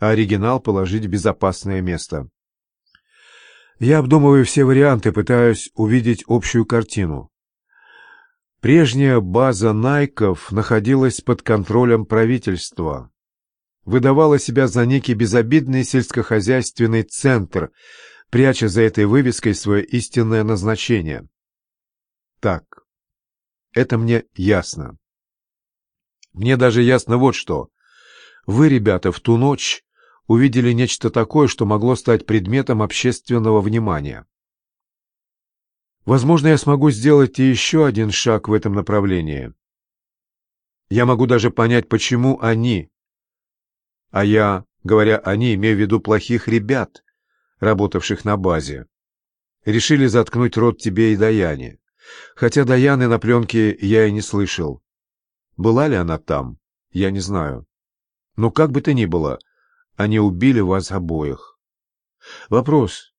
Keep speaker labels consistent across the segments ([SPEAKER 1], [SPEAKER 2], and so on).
[SPEAKER 1] а оригинал положить в безопасное место. Я обдумываю все варианты, пытаюсь увидеть общую картину. Прежняя база Найков находилась под контролем правительства. Выдавала себя за некий безобидный сельскохозяйственный центр, пряча за этой вывеской свое истинное назначение. Так, это мне ясно. Мне даже ясно вот что. Вы, ребята, в ту ночь увидели нечто такое, что могло стать предметом общественного внимания. Возможно, я смогу сделать и еще один шаг в этом направлении. Я могу даже понять, почему они, а я, говоря «они», имею в виду плохих ребят, работавших на базе, решили заткнуть рот тебе и Даяне. Хотя Даяны на пленке я и не слышал. Была ли она там, я не знаю. Но как бы то ни было, они убили вас обоих. Вопрос.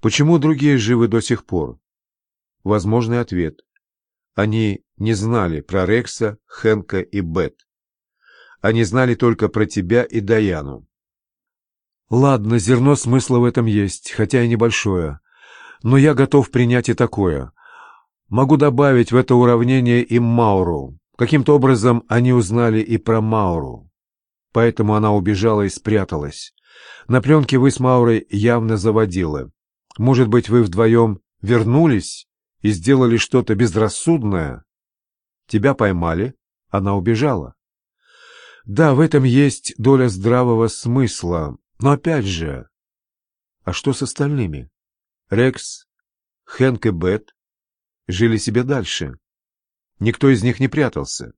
[SPEAKER 1] Почему другие живы до сих пор? Возможный ответ. Они не знали про Рекса, Хенка и Бет. Они знали только про тебя и Даяну. Ладно, зерно смысла в этом есть, хотя и небольшое. Но я готов принять и такое. Могу добавить в это уравнение и Мауру. Каким-то образом они узнали и про Мауру. Поэтому она убежала и спряталась. На пленке вы с Маурой явно заводила. Может быть, вы вдвоем вернулись и сделали что-то безрассудное? Тебя поймали, она убежала. Да, в этом есть доля здравого смысла, но опять же... А что с остальными? Рекс, Хэнк и Бет жили себе дальше. Никто из них не прятался.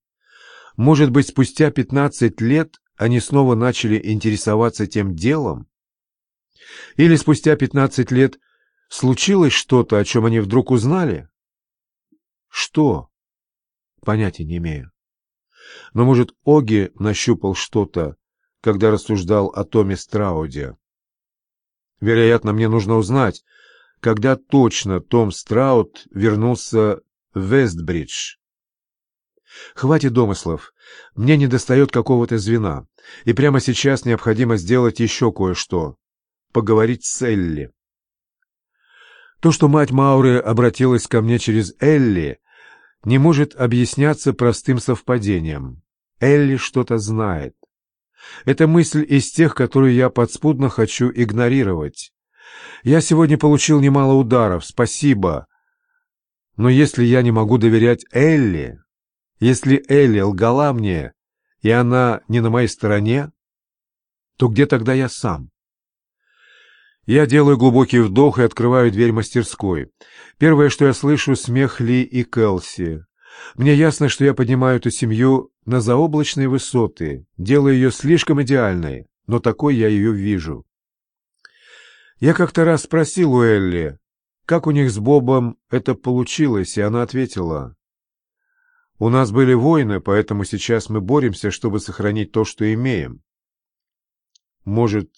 [SPEAKER 1] Может быть, спустя пятнадцать лет они снова начали интересоваться тем делом? Или спустя пятнадцать лет случилось что-то, о чем они вдруг узнали? Что? Понятия не имею. Но, может, Оги нащупал что-то, когда рассуждал о Томе Страуде. Вероятно, мне нужно узнать, когда точно Том Страуд вернулся в Вестбридж. Хватит домыслов. Мне недостает какого-то звена. И прямо сейчас необходимо сделать еще кое-что. Поговорить с Элли. То, что мать Мауры обратилась ко мне через Элли, не может объясняться простым совпадением. Элли что-то знает. Это мысль из тех, которые я подспудно хочу игнорировать. Я сегодня получил немало ударов, спасибо. Но если я не могу доверять Элли, если Элли лгала мне, и она не на моей стороне, то где тогда я сам? Я делаю глубокий вдох и открываю дверь мастерской. Первое, что я слышу, смех Ли и Келси. Мне ясно, что я поднимаю эту семью на заоблачные высоты, делаю ее слишком идеальной, но такой я ее вижу. Я как-то раз спросил у Элли, как у них с Бобом это получилось, и она ответила, «У нас были войны, поэтому сейчас мы боремся, чтобы сохранить то, что имеем». Может,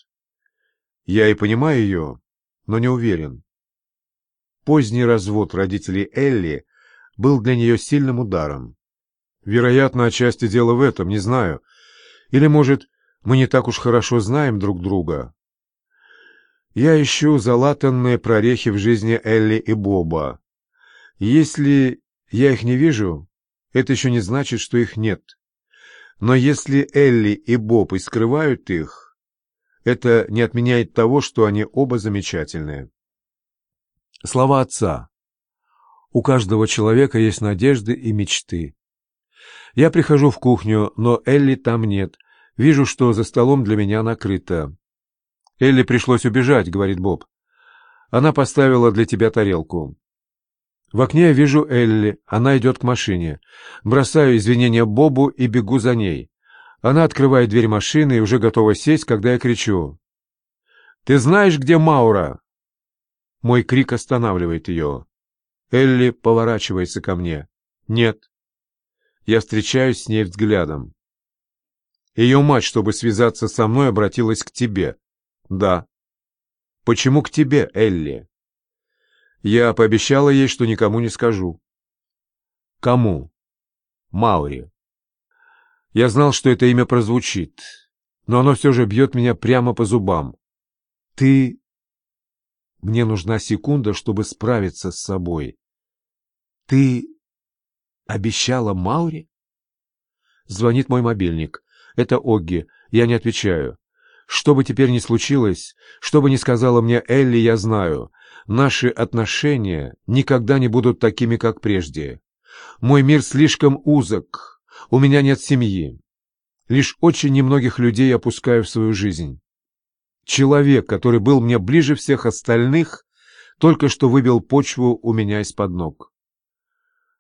[SPEAKER 1] я и понимаю ее, но не уверен. Поздний развод родителей Элли был для нее сильным ударом. Вероятно, отчасти дело в этом, не знаю. Или, может, мы не так уж хорошо знаем друг друга. Я ищу залатанные прорехи в жизни Элли и Боба. Если я их не вижу, это еще не значит, что их нет. Но если Элли и Боб и скрывают их, это не отменяет того, что они оба замечательные. Слова отца. У каждого человека есть надежды и мечты. Я прихожу в кухню, но Элли там нет. Вижу, что за столом для меня накрыто. «Элли пришлось убежать», — говорит Боб. «Она поставила для тебя тарелку». В окне я вижу Элли. Она идет к машине. Бросаю извинения Бобу и бегу за ней. Она открывает дверь машины и уже готова сесть, когда я кричу. «Ты знаешь, где Маура?» Мой крик останавливает ее. Элли поворачивается ко мне. «Нет». Я встречаюсь с ней взглядом. Ее мать, чтобы связаться со мной, обратилась к тебе. Да. Почему к тебе, Элли? Я пообещала ей, что никому не скажу. Кому? Маури. Я знал, что это имя прозвучит. но оно все же бьет меня прямо по зубам. Ты... Мне нужна секунда, чтобы справиться с собой. Ты обещала Мауре? Звонит мой мобильник. Это Огги. Я не отвечаю. Что бы теперь ни случилось, что бы ни сказала мне Элли, я знаю. Наши отношения никогда не будут такими, как прежде. Мой мир слишком узок. У меня нет семьи. Лишь очень немногих людей я пускаю в свою жизнь. Человек, который был мне ближе всех остальных, только что выбил почву у меня из-под ног.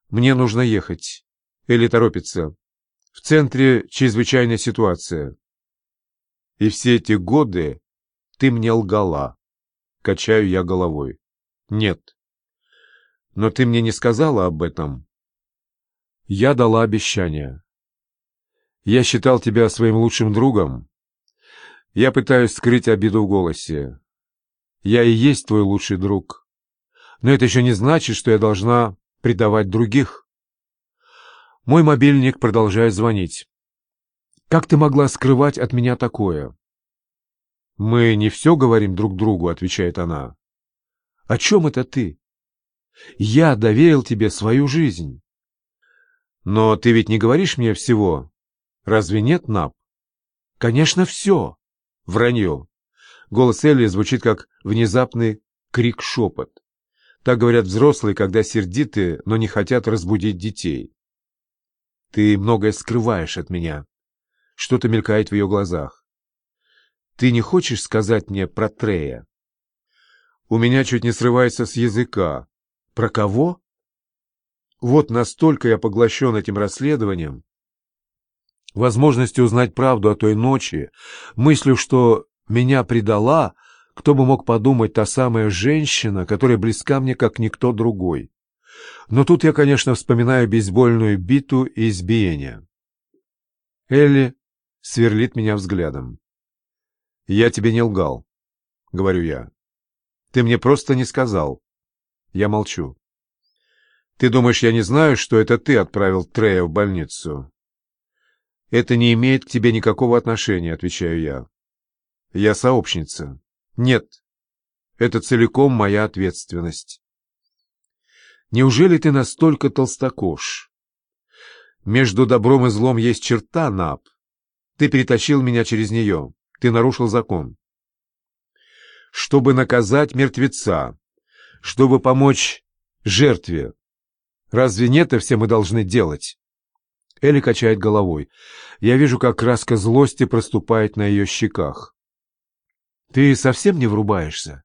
[SPEAKER 1] Мне нужно ехать. Элли торопится. В центре чрезвычайная ситуация. И все эти годы ты мне лгала. Качаю я головой. Нет. Но ты мне не сказала об этом. Я дала обещание. Я считал тебя своим лучшим другом. Я пытаюсь скрыть обиду в голосе. Я и есть твой лучший друг. Но это еще не значит, что я должна предавать других. Мой мобильник продолжает звонить. Как ты могла скрывать от меня такое? Мы не все говорим друг другу, отвечает она. О чем это ты? Я доверил тебе свою жизнь. Но ты ведь не говоришь мне всего. Разве нет, Нап? Конечно, все. Вранье. Голос Элли звучит как внезапный крик-шепот. Так говорят взрослые, когда сердиты, но не хотят разбудить детей. Ты многое скрываешь от меня. Что-то мелькает в ее глазах. Ты не хочешь сказать мне про Трея? У меня чуть не срывается с языка. Про кого? Вот настолько я поглощен этим расследованием, возможностью узнать правду о той ночи, мыслью, что меня предала, кто бы мог подумать, та самая женщина, которая близка мне, как никто другой. Но тут я, конечно, вспоминаю бейсбольную биту и избиение. Элли сверлит меня взглядом. «Я тебе не лгал», — говорю я. «Ты мне просто не сказал». Я молчу. «Ты думаешь, я не знаю, что это ты отправил Трея в больницу?» «Это не имеет к тебе никакого отношения», — отвечаю я. «Я сообщница». «Нет, это целиком моя ответственность». Неужели ты настолько толстокож? Между добром и злом есть черта, Наб. Ты перетащил меня через нее. Ты нарушил закон. Чтобы наказать мертвеца, чтобы помочь жертве. Разве не это все мы должны делать? Элли качает головой. Я вижу, как краска злости проступает на ее щеках. Ты совсем не врубаешься?